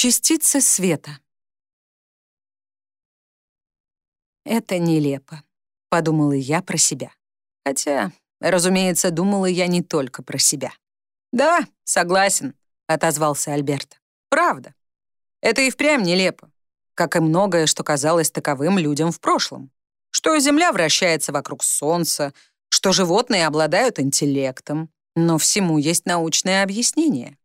Частицы света. Это нелепо, подумала я про себя. Хотя, разумеется, думала я не только про себя. Да, согласен, отозвался Альберт. Правда. Это и впрямь нелепо, как и многое, что казалось таковым людям в прошлом. Что Земля вращается вокруг Солнца, что животные обладают интеллектом. Но всему есть научное объяснение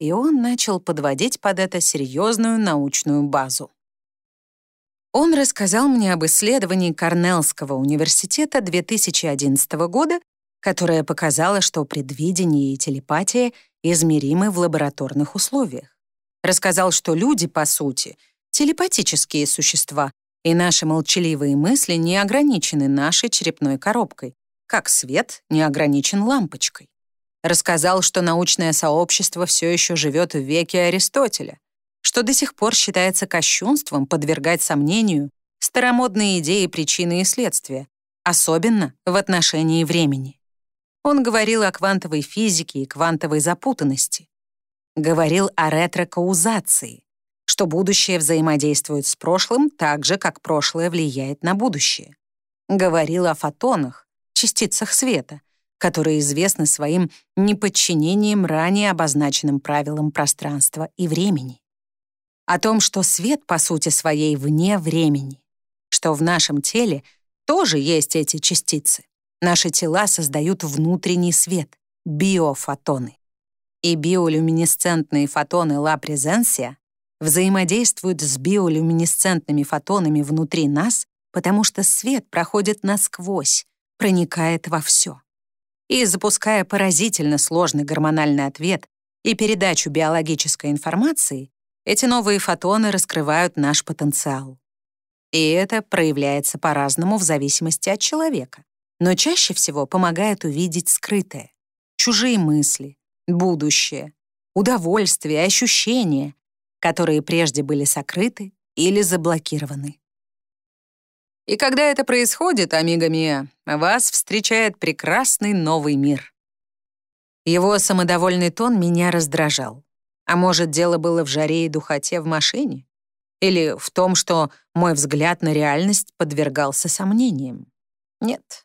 и он начал подводить под это серьезную научную базу. Он рассказал мне об исследовании Корнеллского университета 2011 года, которое показало, что предвидение и телепатия измеримы в лабораторных условиях. Рассказал, что люди, по сути, телепатические существа, и наши молчаливые мысли не ограничены нашей черепной коробкой, как свет не ограничен лампочкой. Рассказал, что научное сообщество все еще живет в веке Аристотеля, что до сих пор считается кощунством подвергать сомнению старомодные идеи причины и следствия, особенно в отношении времени. Он говорил о квантовой физике и квантовой запутанности. Говорил о ретрокаузации, что будущее взаимодействует с прошлым так же, как прошлое влияет на будущее. Говорил о фотонах, частицах света, которые известны своим неподчинением ранее обозначенным правилам пространства и времени. О том, что свет по сути своей вне времени, что в нашем теле тоже есть эти частицы. Наши тела создают внутренний свет, биофотоны. И биолюминесцентные фотоны ла презенсия взаимодействуют с биолюминесцентными фотонами внутри нас, потому что свет проходит насквозь, проникает во все и запуская поразительно сложный гормональный ответ и передачу биологической информации, эти новые фотоны раскрывают наш потенциал. И это проявляется по-разному в зависимости от человека, но чаще всего помогает увидеть скрытое, чужие мысли, будущее, удовольствие, ощущения, которые прежде были сокрыты или заблокированы. И когда это происходит, амиго мия, вас встречает прекрасный новый мир. Его самодовольный тон меня раздражал. А может, дело было в жаре и духоте в машине? Или в том, что мой взгляд на реальность подвергался сомнениям? Нет.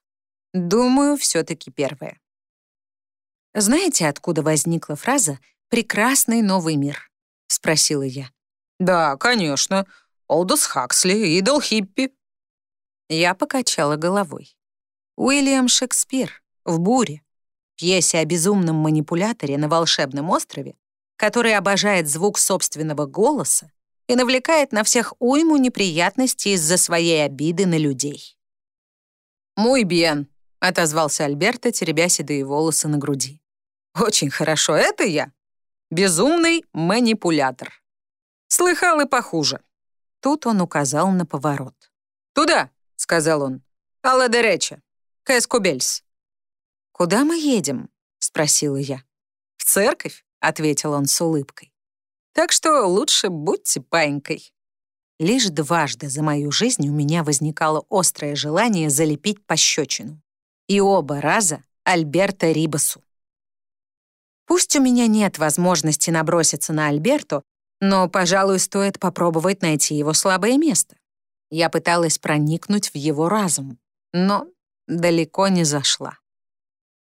Думаю, все-таки первое. «Знаете, откуда возникла фраза «прекрасный новый мир»?» — спросила я. «Да, конечно. Олдус Хаксли, идол хиппи», я покачала головой. Уильям Шекспир в «Буре», пьесе о безумном манипуляторе на волшебном острове, который обожает звук собственного голоса и навлекает на всех уйму неприятностей из-за своей обиды на людей. «Мой бен», — отозвался Альберто, теребя седые волосы на груди. «Очень хорошо, это я. Безумный манипулятор. Слыхал и похуже». Тут он указал на поворот. «Туда!» — сказал он. «Алла дереча. Кэскубельс». «Куда мы едем?» — спросила я. «В церковь», — ответил он с улыбкой. «Так что лучше будьте паинькой». Лишь дважды за мою жизнь у меня возникало острое желание залепить пощечину. И оба раза Альберто Рибасу. Пусть у меня нет возможности наброситься на Альберто, но, пожалуй, стоит попробовать найти его слабое место. Я пыталась проникнуть в его разум, но далеко не зашла.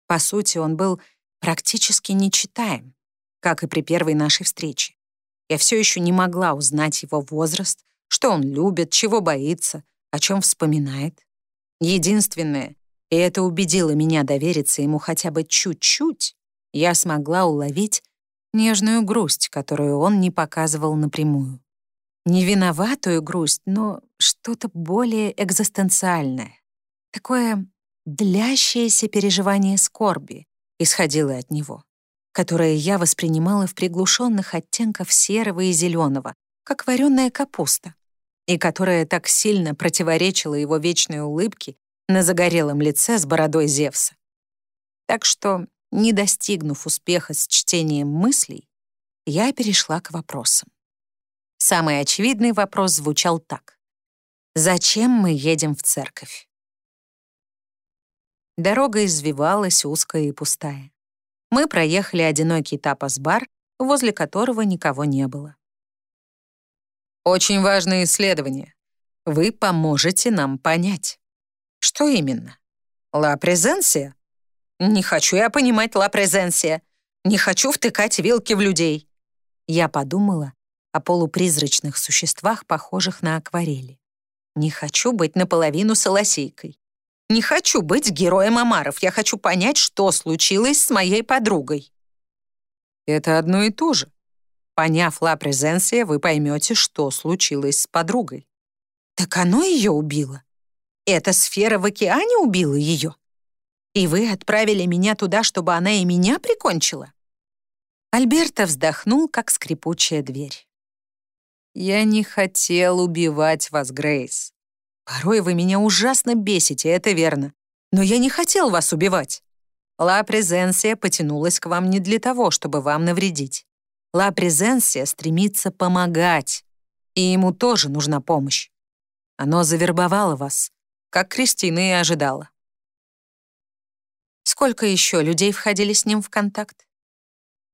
По сути, он был практически нечитаем, как и при первой нашей встрече. Я все еще не могла узнать его возраст, что он любит, чего боится, о чем вспоминает. Единственное, и это убедило меня довериться ему хотя бы чуть-чуть, я смогла уловить нежную грусть, которую он не показывал напрямую. Не виноватую грусть, но что-то более экзистенциальное. Такое длящееся переживание скорби исходило от него, которое я воспринимала в приглушенных оттенках серого и зеленого, как вареная капуста, и которое так сильно противоречило его вечной улыбке на загорелом лице с бородой Зевса. Так что, не достигнув успеха с чтением мыслей, я перешла к вопросам. Самый очевидный вопрос звучал так. «Зачем мы едем в церковь?» Дорога извивалась, узкая и пустая. Мы проехали одинокий тапас-бар, возле которого никого не было. Очень важное исследование. Вы поможете нам понять. Что именно? Ла презенсия? Не хочу я понимать ла презенсия. Не хочу втыкать вилки в людей. Я подумала о полупризрачных существах, похожих на акварели. Не хочу быть наполовину солосейкой. Не хочу быть героем Амаров. Я хочу понять, что случилось с моей подругой. Это одно и то же. Поняв ла презенсия, вы поймете, что случилось с подругой. Так оно ее убило. Эта сфера в океане убила ее. И вы отправили меня туда, чтобы она и меня прикончила? Альберто вздохнул, как скрипучая дверь. «Я не хотел убивать вас, Грейс. Порой вы меня ужасно бесите, это верно. Но я не хотел вас убивать. Ла Презенсия потянулась к вам не для того, чтобы вам навредить. Ла Презенсия стремится помогать, и ему тоже нужна помощь. Оно завербовало вас, как Кристина и ожидала. Сколько еще людей входили с ним в контакт?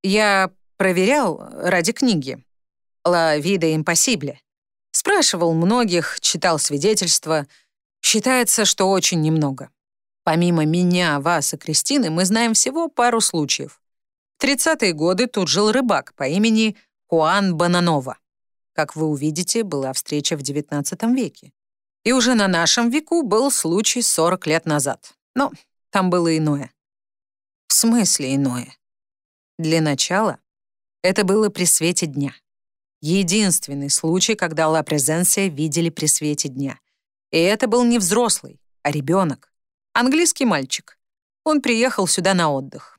Я проверял ради книги. «Ла вида импосибле». Спрашивал многих, читал свидетельства. Считается, что очень немного. Помимо меня, вас и Кристины, мы знаем всего пару случаев. В 30-е годы тут жил рыбак по имени Хуан Бананова. Как вы увидите, была встреча в XIX веке. И уже на нашем веку был случай 40 лет назад. Но там было иное. В смысле иное? Для начала, это было при свете дня. Единственный случай, когда Ла Презенсия видели при свете дня. И это был не взрослый, а ребенок. Английский мальчик. Он приехал сюда на отдых.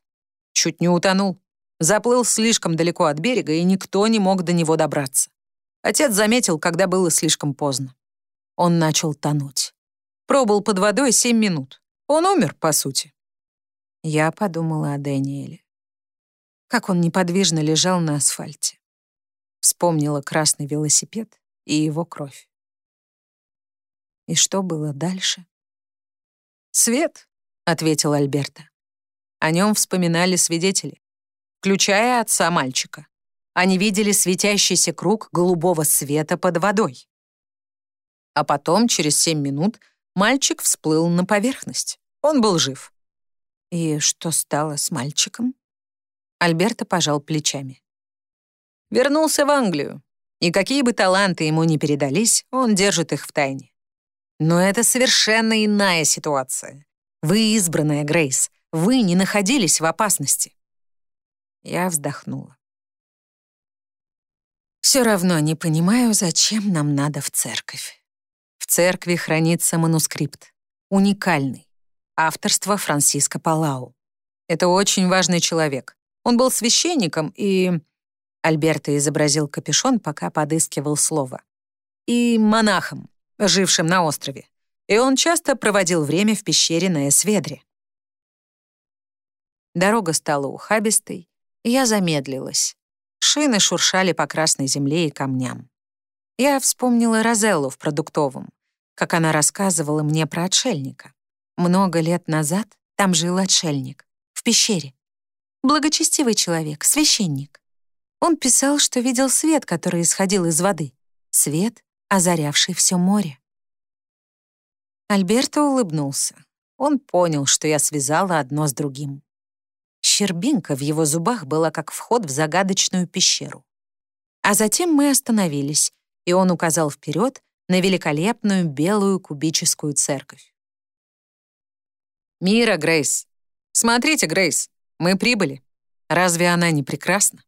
Чуть не утонул. Заплыл слишком далеко от берега, и никто не мог до него добраться. Отец заметил, когда было слишком поздно. Он начал тонуть. Пробыл под водой семь минут. Он умер, по сути. Я подумала о Дэниеле как он неподвижно лежал на асфальте. Вспомнила красный велосипед и его кровь. И что было дальше? «Свет», — ответил Альберта. О нем вспоминали свидетели, включая отца мальчика. Они видели светящийся круг голубого света под водой. А потом, через семь минут, мальчик всплыл на поверхность. Он был жив. И что стало с мальчиком? Альберто пожал плечами. Вернулся в Англию, и какие бы таланты ему ни передались, он держит их в тайне. Но это совершенно иная ситуация. Вы избранная, Грейс. Вы не находились в опасности. Я вздохнула. Все равно не понимаю, зачем нам надо в церковь. В церкви хранится манускрипт. Уникальный. Авторство Франциско Палау. Это очень важный человек. Он был священником и... Альберто изобразил капюшон, пока подыскивал слово. И монахом, жившим на острове. И он часто проводил время в пещере на Эсведре. Дорога стала ухабистой, и я замедлилась. Шины шуршали по красной земле и камням. Я вспомнила Розеллу в продуктовом, как она рассказывала мне про отшельника. Много лет назад там жил отшельник, в пещере благочестивый человек, священник. Он писал, что видел свет, который исходил из воды. Свет, озарявший все море. Альберто улыбнулся. Он понял, что я связала одно с другим. Щербинка в его зубах была как вход в загадочную пещеру. А затем мы остановились, и он указал вперед на великолепную белую кубическую церковь. «Мира, Грейс! Смотрите, Грейс! Мы прибыли. Разве она не прекрасна?